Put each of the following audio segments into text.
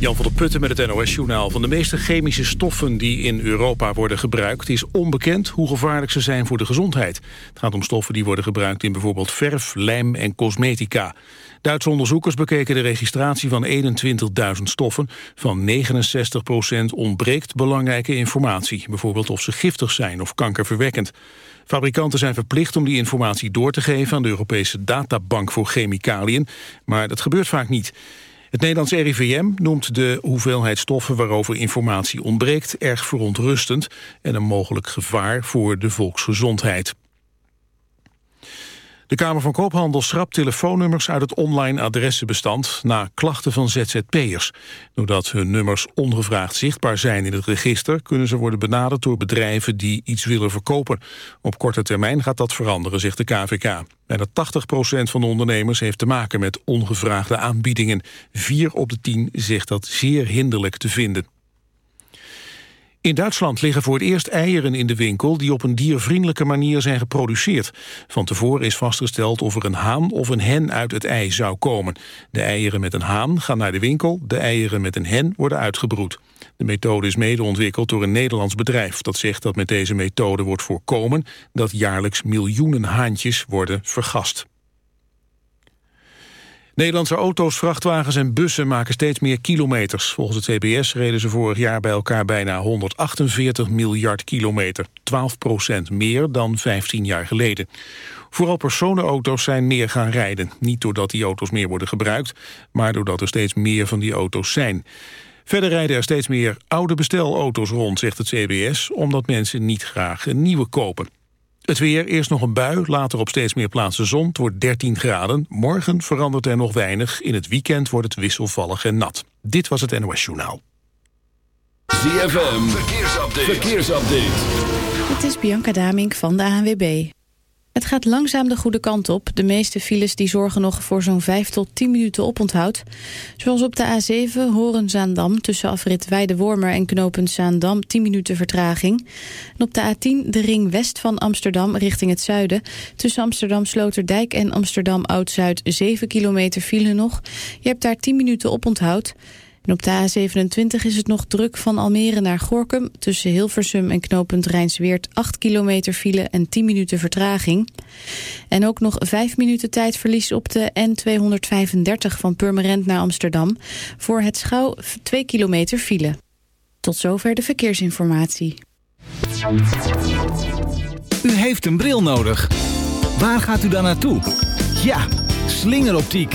Jan van der Putten met het NOS-journaal. Van de meeste chemische stoffen die in Europa worden gebruikt... is onbekend hoe gevaarlijk ze zijn voor de gezondheid. Het gaat om stoffen die worden gebruikt in bijvoorbeeld verf, lijm en cosmetica. Duitse onderzoekers bekeken de registratie van 21.000 stoffen. Van 69% ontbreekt belangrijke informatie. Bijvoorbeeld of ze giftig zijn of kankerverwekkend. Fabrikanten zijn verplicht om die informatie door te geven... aan de Europese Databank voor Chemicaliën, maar dat gebeurt vaak niet. Het Nederlands RIVM noemt de hoeveelheid stoffen waarover informatie ontbreekt erg verontrustend en een mogelijk gevaar voor de volksgezondheid. De Kamer van Koophandel schrapt telefoonnummers uit het online adressenbestand na klachten van ZZP'ers. Doordat hun nummers ongevraagd zichtbaar zijn in het register... kunnen ze worden benaderd door bedrijven die iets willen verkopen. Op korte termijn gaat dat veranderen, zegt de KVK. Bijna 80% van de ondernemers heeft te maken met ongevraagde aanbiedingen. Vier op de tien zegt dat zeer hinderlijk te vinden. In Duitsland liggen voor het eerst eieren in de winkel... die op een diervriendelijke manier zijn geproduceerd. Van tevoren is vastgesteld of er een haan of een hen uit het ei zou komen. De eieren met een haan gaan naar de winkel. De eieren met een hen worden uitgebroed. De methode is mede ontwikkeld door een Nederlands bedrijf... dat zegt dat met deze methode wordt voorkomen... dat jaarlijks miljoenen haantjes worden vergast. Nederlandse auto's, vrachtwagens en bussen maken steeds meer kilometers. Volgens het CBS reden ze vorig jaar bij elkaar bijna 148 miljard kilometer. 12 procent meer dan 15 jaar geleden. Vooral personenauto's zijn meer gaan rijden. Niet doordat die auto's meer worden gebruikt, maar doordat er steeds meer van die auto's zijn. Verder rijden er steeds meer oude bestelauto's rond, zegt het CBS... omdat mensen niet graag een nieuwe kopen. Het weer, eerst nog een bui, later op steeds meer plaatsen zon. Het wordt 13 graden. Morgen verandert er nog weinig. In het weekend wordt het wisselvallig en nat. Dit was het NOS Journaal. ZFM, verkeersupdate. verkeersupdate. Het is Bianca Damink van de ANWB. Het gaat langzaam de goede kant op. De meeste files die zorgen nog voor zo'n 5 tot 10 minuten oponthoud. Zoals op de A7 Horen-Zaandam tussen afrit Weide-Wormer en knooppunt Zaandam 10 minuten vertraging. En op de A10 de ring west van Amsterdam richting het zuiden. Tussen Amsterdam-Sloterdijk en Amsterdam-Oud-Zuid 7 kilometer file nog. Je hebt daar 10 minuten oponthoud. En op de A27 is het nog druk van Almere naar Gorkum... tussen Hilversum en knooppunt Rijnsweert 8 kilometer file en 10 minuten vertraging. En ook nog 5 minuten tijdverlies op de N235 van Purmerend naar Amsterdam... voor het Schouw 2 kilometer file. Tot zover de verkeersinformatie. U heeft een bril nodig. Waar gaat u dan naartoe? Ja, slingeroptiek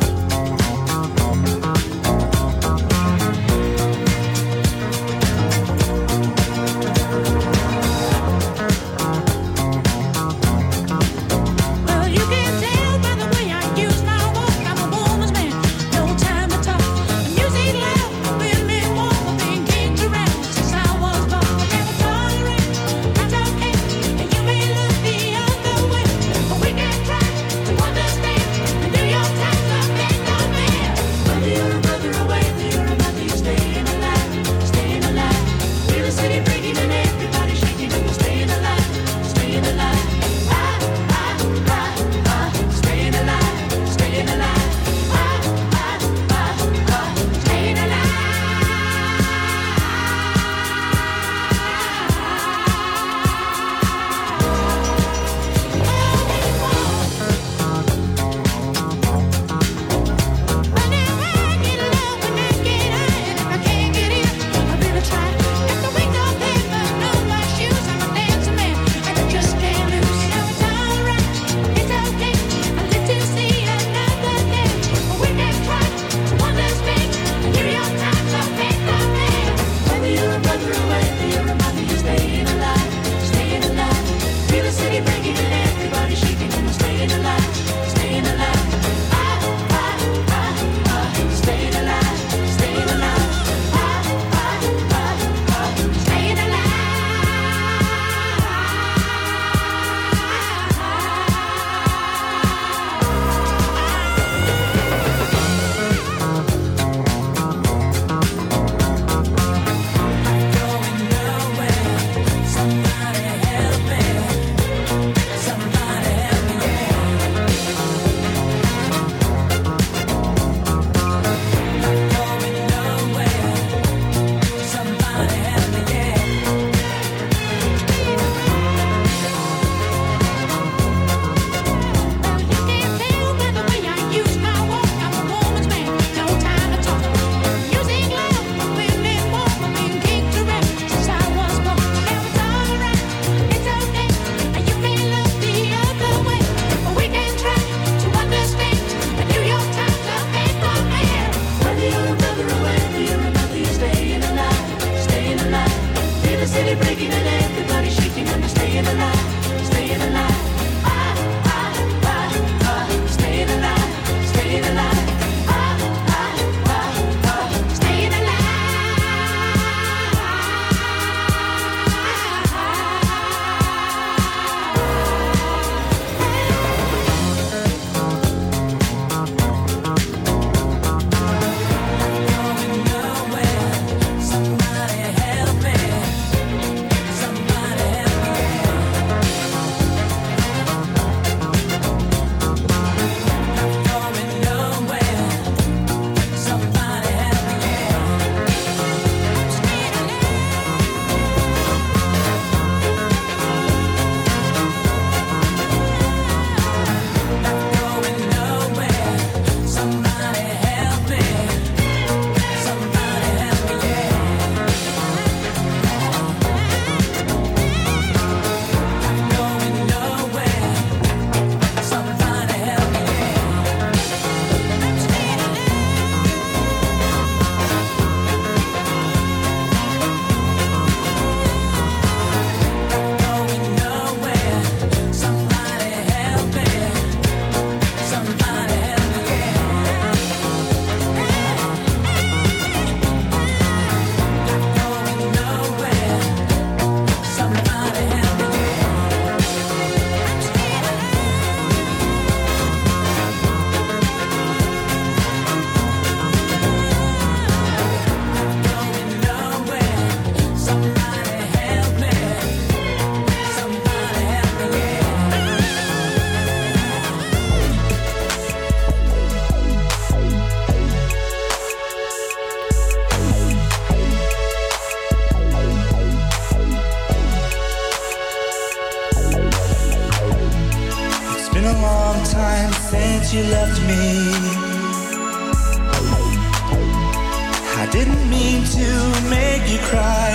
Mean to make you cry.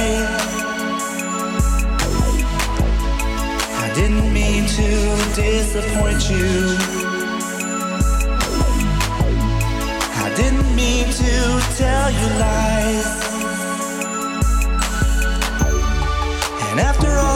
I didn't mean to disappoint you. I didn't mean to tell you lies. And after all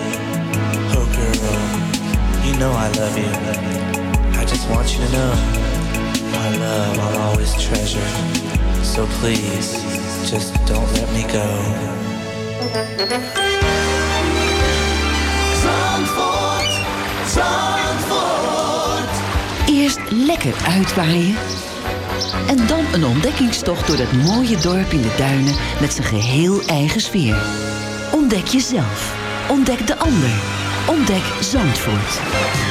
Know I love you. I just want you to know my love I'll always treasure. So please, just don't let me go. Zandvoort, Zandvoort. Eerst lekker uitwaaien. En dan een ontdekkingstocht door dat mooie dorp in de duinen met zijn geheel eigen sfeer. Ontdek jezelf. Ontdek de ander. Ontdek Zandvoort.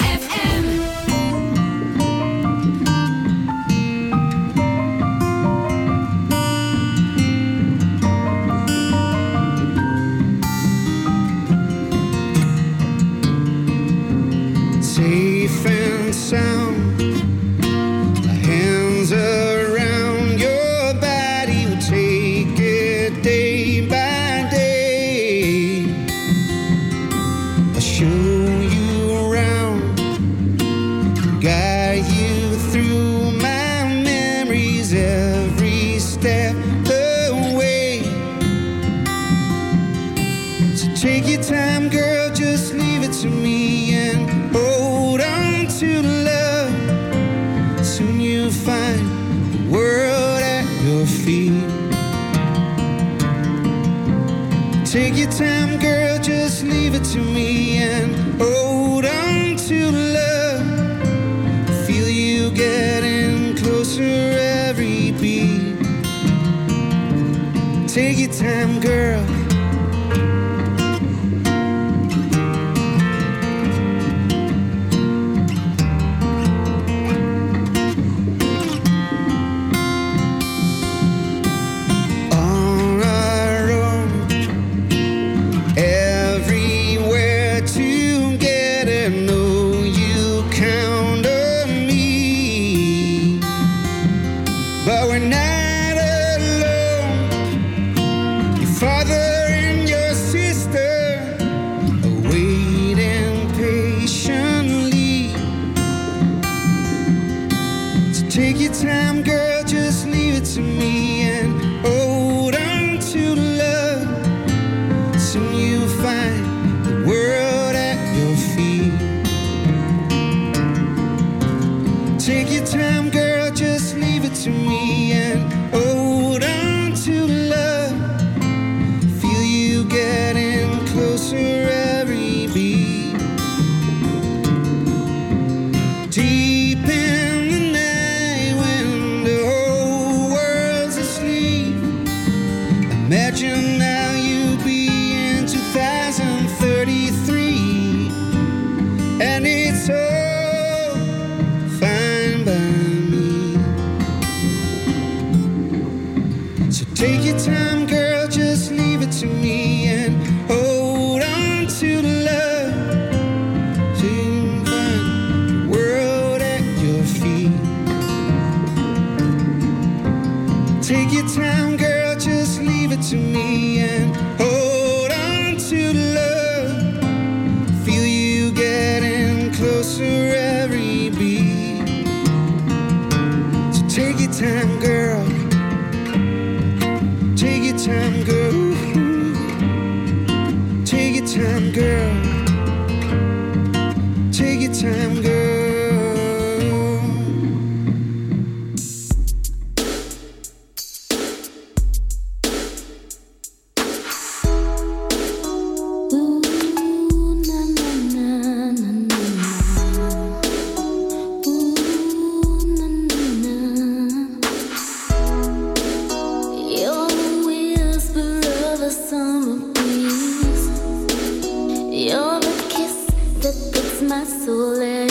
That puts my soul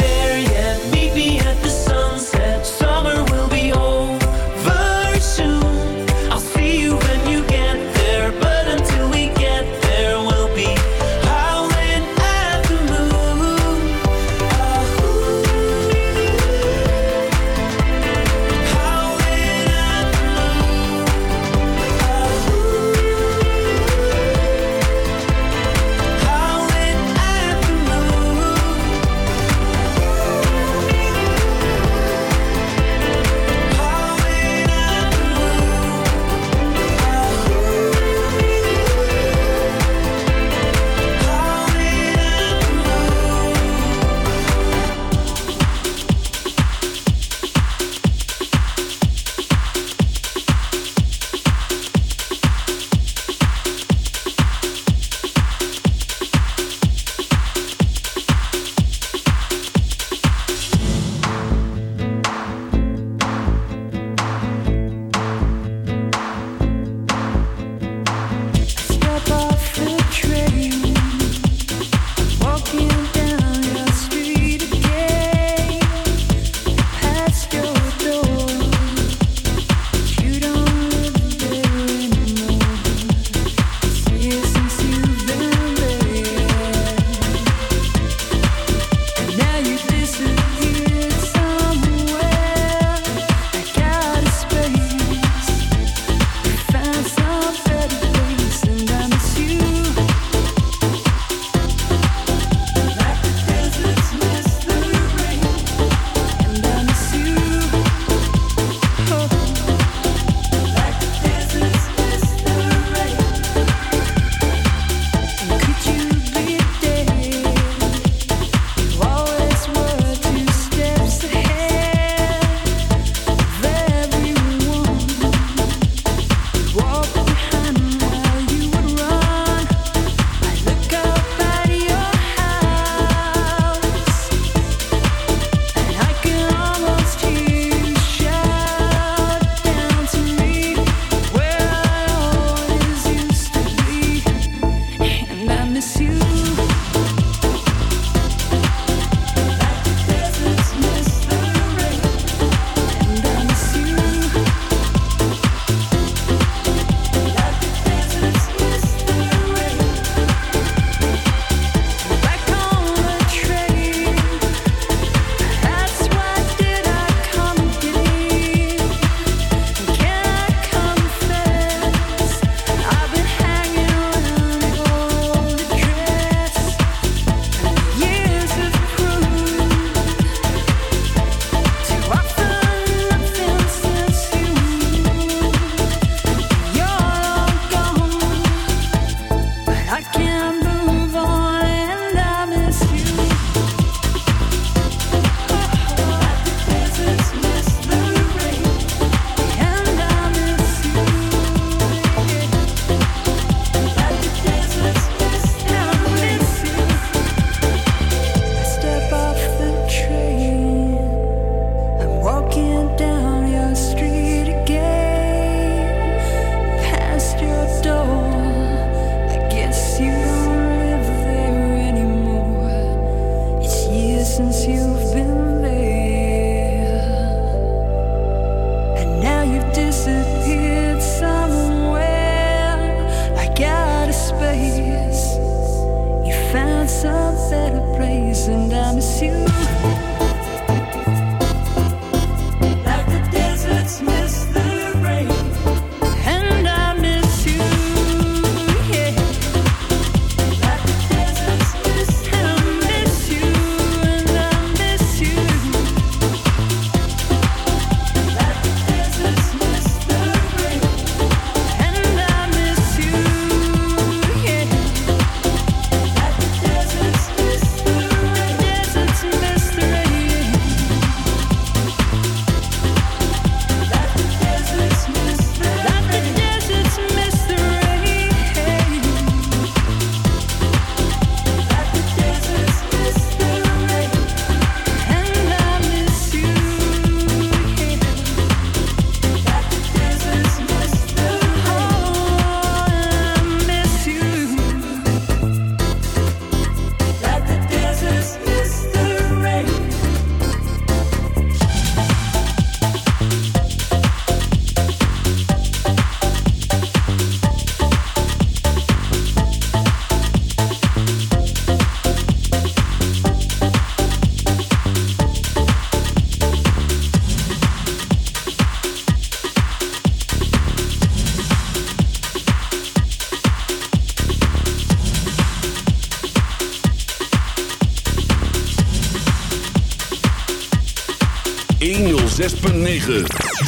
to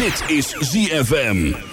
Dit is ZFM.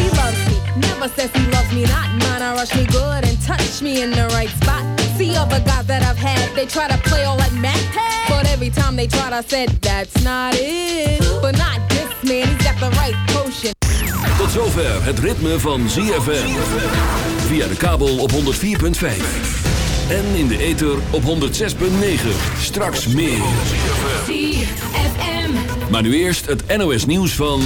Never says he loves me not. Mine, I rush me good and touch me in the right spot. See other guys that I've had, they try to play all that Mac. But every time they tried, I said, that's not it. But not this man, he's got the right potion. Tot zover het ritme van ZFM. Via de kabel op 104.5. En in de ether op 106.9. Straks meer. Maar nu eerst het NOS nieuws van...